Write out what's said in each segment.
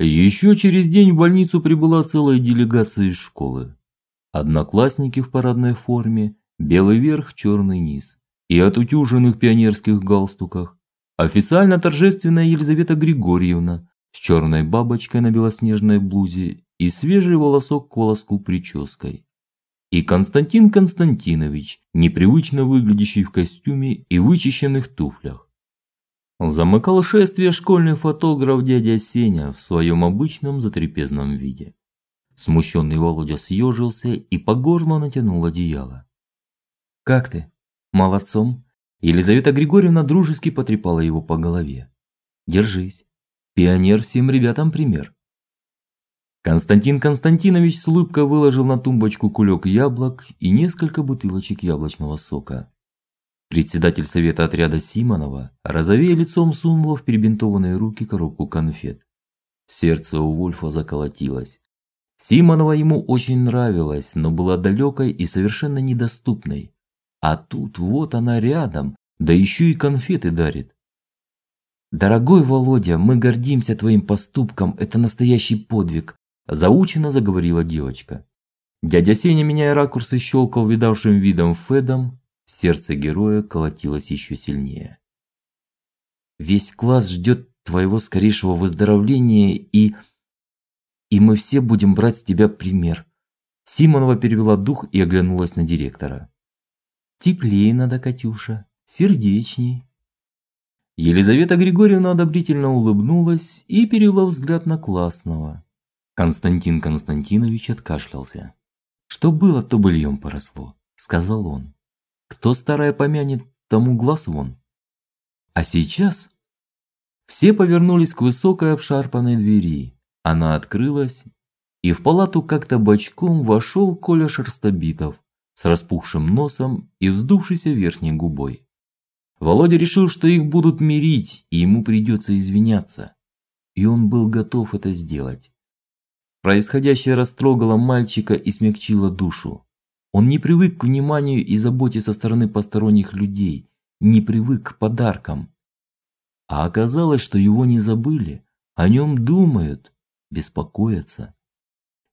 Еще через день в больницу прибыла целая делегация из школы. Одноклассники в парадной форме, белый верх, черный низ и отутюженных пионерских галстуках. Официально торжественная Елизавета Григорьевна с черной бабочкой на белоснежной блузе и свежий волосок к волоску прической. И Константин Константинович, непривычно выглядящий в костюме и вычищенных туфлях. Замыкал шествие школьный фотограф дядя Сеня в своем обычном затрапезном виде. Смущенный Володя съежился и по горло натянул одеяло. Как ты? Молодцом. Елизавета Григорьевна дружески потрепала его по голове. Держись. Пионер всем ребятам пример. Константин Константинович с улыбкой выложил на тумбочку кулек яблок и несколько бутылочек яблочного сока. Председатель совета отряда Симонова, розовея лицом, сунула в перебинтованные руки коробку конфет. Сердце у Вольфа заколотилось. Симонова ему очень нравилась, но была далекой и совершенно недоступной. А тут вот она рядом, да еще и конфеты дарит. Дорогой Володя, мы гордимся твоим поступком, это настоящий подвиг, заучено заговорила девочка. Дядя Сеня, меняя ракурсы, щелкал видавшим видом Федом, сердце героя колотилось еще сильнее. Весь класс ждет твоего скорейшего выздоровления и и мы все будем брать с тебя пример. Симонова перевела дух и оглянулась на директора. Теплее надо, Катюша, сердечней. Елизавета Григорьевна одобрительно улыбнулась и перевела взгляд на классного. Константин Константинович откашлялся. Что было, то быльем поросло, сказал он. Кто старое помянет, тому глаз вон. А сейчас все повернулись к высокой обшарпанной двери. Она открылась, и в палату как-то бочком вошел Коля Шерстобитов с распухшим носом и вздувшейся верхней губой. Володя решил, что их будут мирить, и ему придется извиняться. И он был готов это сделать. Происходящее растрогало мальчика и смягчило душу. Он не привык к вниманию и заботе со стороны посторонних людей, не привык к подаркам. А оказалось, что его не забыли, о нем думают, беспокоятся.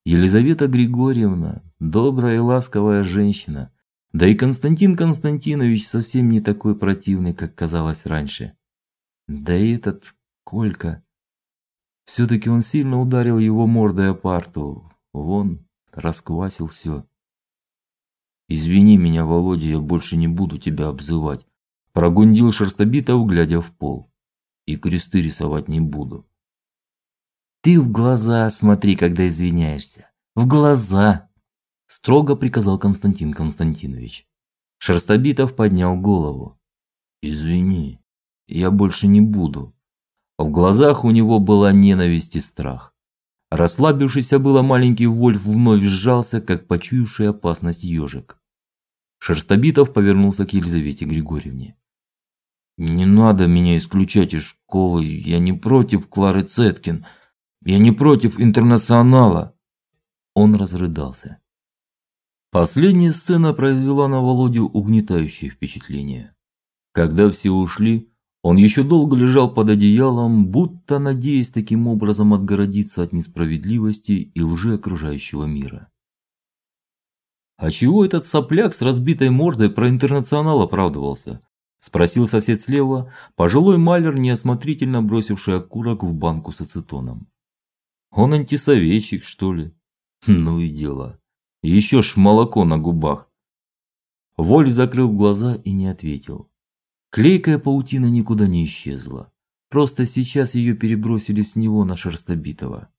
Елизавета Григорьевна, добрая и ласковая женщина, да и Константин Константинович совсем не такой противный, как казалось раньше. Да и этот Колька все таки он сильно ударил его мордой о парту. Вон, расквасил все. Извини меня, Володя, я больше не буду тебя обзывать, прогундил Шерстобитов, глядя в пол. И кресты рисовать не буду. Ты в глаза смотри, когда извиняешься. В глаза, строго приказал Константин Константинович. Шерстобитов поднял голову. Извини, я больше не буду. В глазах у него была ненависть и страх. Расслабившийся было маленький Вольф вновь сжался, как почуявший опасность ежик. Шерстобитов повернулся к Елизавете Григорьевне. Не надо меня исключать из школы, я не против Клары Цеткин. Я не против интернационала. Он разрыдался. Последняя сцена произвела на Володю угнетающее впечатление. Когда все ушли, он еще долго лежал под одеялом, будто надеясь таким образом отгородиться от несправедливости и лжи окружающего мира. А чего этот сопляк с разбитой мордой про интернационал оправдывался? спросил сосед слева, пожилой малер, неосмотрительно бросивший окурок в банку с ацетоном. Он антисоветчик, что ли? Ну и дела. Еще ж молоко на губах. Вольф закрыл глаза и не ответил. Клейкая паутина никуда не исчезла. Просто сейчас ее перебросили с него на шерстобитого.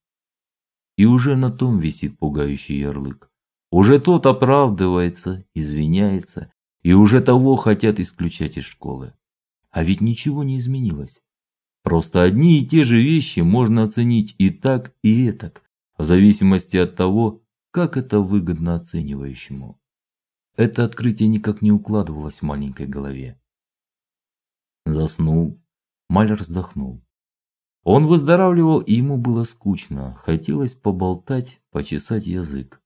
И уже на том висит пугающий ярлык. Уже тот оправдывается, извиняется, и уже того хотят исключать из школы. А ведь ничего не изменилось. Просто одни и те же вещи можно оценить и так, и этак, в зависимости от того, как это выгодно оценивающему. Это открытие никак не укладывалось в маленькой голове. Заснул. Малер вздохнул. Он выздоравливал, и ему было скучно, хотелось поболтать, почесать язык.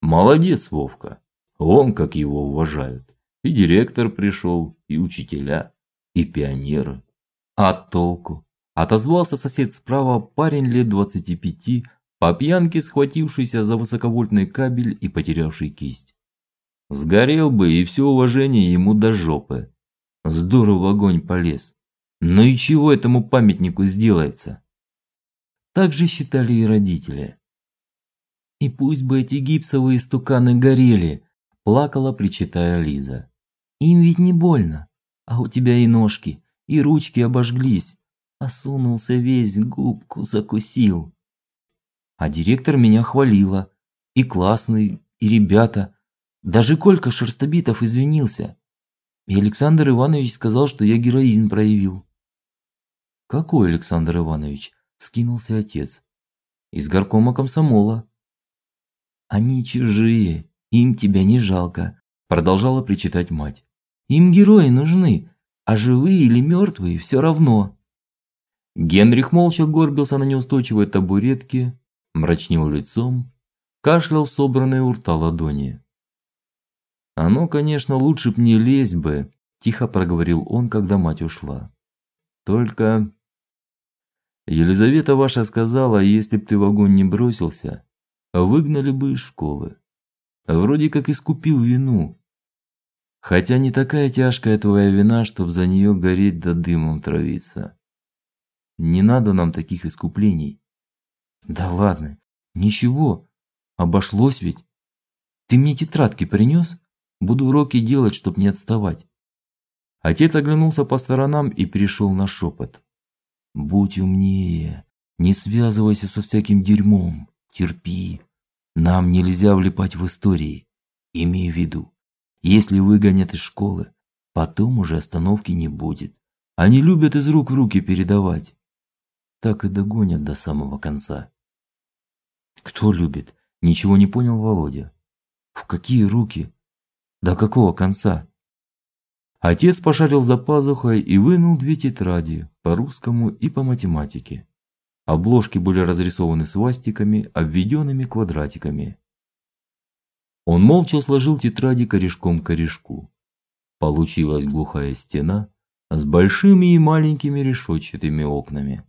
Молодец, Вовка. Он как его уважают. И директор пришел, и учителя, и пионеры. А толку? отозвался сосед справа, парень лет двадцати пяти, по пьянке схватившийся за высоковольтный кабель и потерявший кисть. Сгорел бы и все уважение ему до жопы. Здорово огонь полез. Но и чего этому памятнику сделается? Так же считали и родители. И пусть бы эти гипсовые стуканы горели, плакала, причитая Лиза. Им ведь не больно, а у тебя и ножки, и ручки обожглись. Осунулся весь, губку закусил. А директор меня хвалила, и классный, и ребята, даже Колька Шерстобитов извинился. И Александр Иванович сказал, что я героизм проявил. Какой Александр Иванович? вскинулся отец. Из горкома комсомола. Они чужие, им тебя не жалко, продолжала причитать мать. Им герои нужны, а живые или мертвые все равно. Генрих молча горбился на неустойчивой табуретке, мрачнел лицом, кашлял в собранные у рта ладони. Оно, конечно, лучше б не лезть бы, тихо проговорил он, когда мать ушла. Только Елизавета ваша сказала, если б ты в огонь не бросился, выгнали бы из школы. Вроде как искупил вину. Хотя не такая тяжкая твоя вина, чтоб за нее гореть да дымом травиться. Не надо нам таких искуплений. Да ладно, ничего, обошлось ведь. Ты мне тетрадки принес? Буду уроки делать, чтоб не отставать. Отец оглянулся по сторонам и перешел на шепот. Будь умнее, не связывайся со всяким дерьмом, терпи. Нам нельзя влипать в истории. Имей в виду, если выгонят из школы, потом уже остановки не будет. Они любят из рук в руки передавать. Так и догонят до самого конца. Кто любит? Ничего не понял Володя. В какие руки? До какого конца? Отец пошарил за пазухой и вынул две тетради по русскому и по математике. Обложки были разрисованы свастиками, обведенными квадратиками. Он молча сложил тетради корешком к корешку. Получилась глухая стена с большими и маленькими решетчатыми окнами.